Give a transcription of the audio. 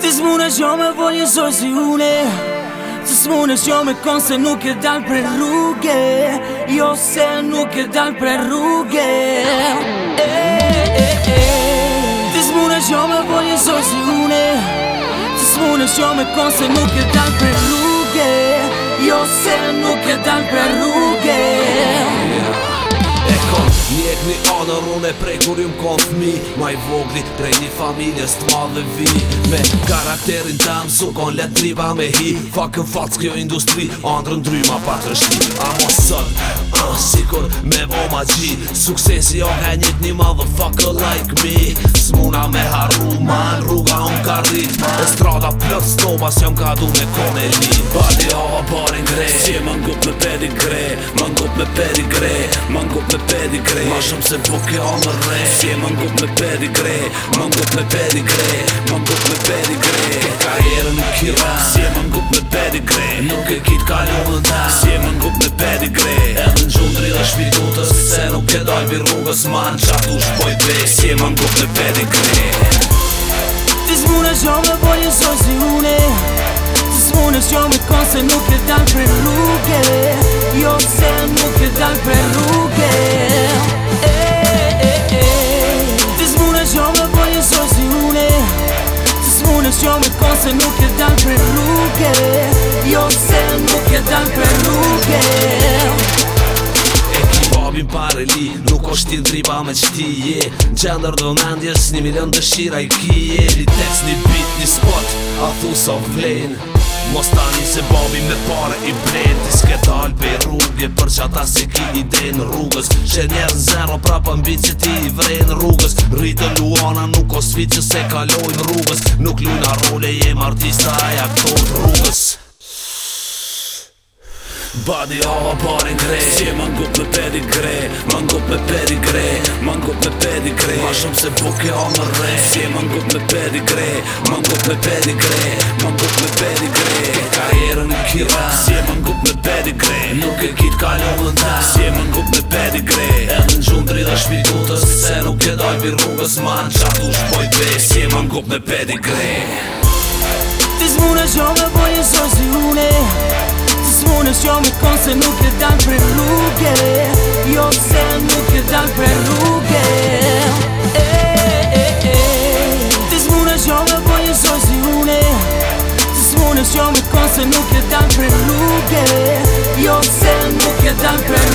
Tismunas yo me voy y soy si une Tismunas yo me conse no queda el prerrugue Yo sé no queda el prerrugue eh, eh, eh. E. Tismunas yo me voy y soy si une smunës jo me konë se nuk e dalë për rrugë Jo se nuk e dalë për rrugë Njek një anër unë e prej kur jëmë konë fmi Maj vogli drej një familjes t'ma dhe vi Me karakterin tam su konë le triba me hi Fakën fatës kjo industri, andrën dryma pa të rëshmi A mos sën, me bo ma gji Suksesi o hënjit një motherfucker like me muna me harru Ma në rruga unë ka rrit E strada plët stoma Se un ka du me kone lin Bati hava parin gre Si e më me pedi gre Më me pedi gre Më me pedi gre Ma shumë se buke po o më re Si e më me pedi gre Më me pedi gre Më ngup me pedi gre Karriere në kiran Si e më me pedi gre Nuk e kit kalu në da Si e më me pedi gre që dalë bi rrugës manë qatë u shpoj dhe si e më ngup në pedin këne Ti s'mune shjo me bolje shoj si une Ti s'mune shjo me kon se nuk e dalë pre rruge Jo se nuk e dalë pre rruge Ti s'mune shjo me bolje shoj si une Ti s'mune shjo me kon se nuk e dalë pre rruge Jo se nuk li Nuk o shtin dripa me qti je Gjender do në një milion dëshira i kije Një tekës një bit një spot A thu sa vlen Mos tani se babi me pare i blen Ti s'ke tal pe rrugje për që ata se ki i den rrugës Qe njerë në zero pra për mbi që ti i vren rrugës Rritë luana nuk o svit që se kalojnë rrugës Nuk luna role jem artista e aktor rrugës Body all up on in grey Si e mango pe pedi grey Mango pe pedi grey Mango pe pedi grey Ma shumë se buke o më re Si e mango pe pedi grey Mango pe pedi grey Mango pe pedi grey Ka jera në kira Si e mango pe pedi grey Nuk e kit ka lomë në ta Si e mango pe pedi grey E në gjundri dhe shpitutës Se nuk e dalbi rrugës man Qatë u shpoj be Si e mango pe pedi grey Ti zmune shumë dhe po një sosi une Si e unë është jo me konë se nuk e dalë për rrugë Jo se nuk e dalë për rrugë Të smunë është jo me bojë e zojë si une Të smunë është jo me konë se nuk e dalë për Jo se nuk e dalë për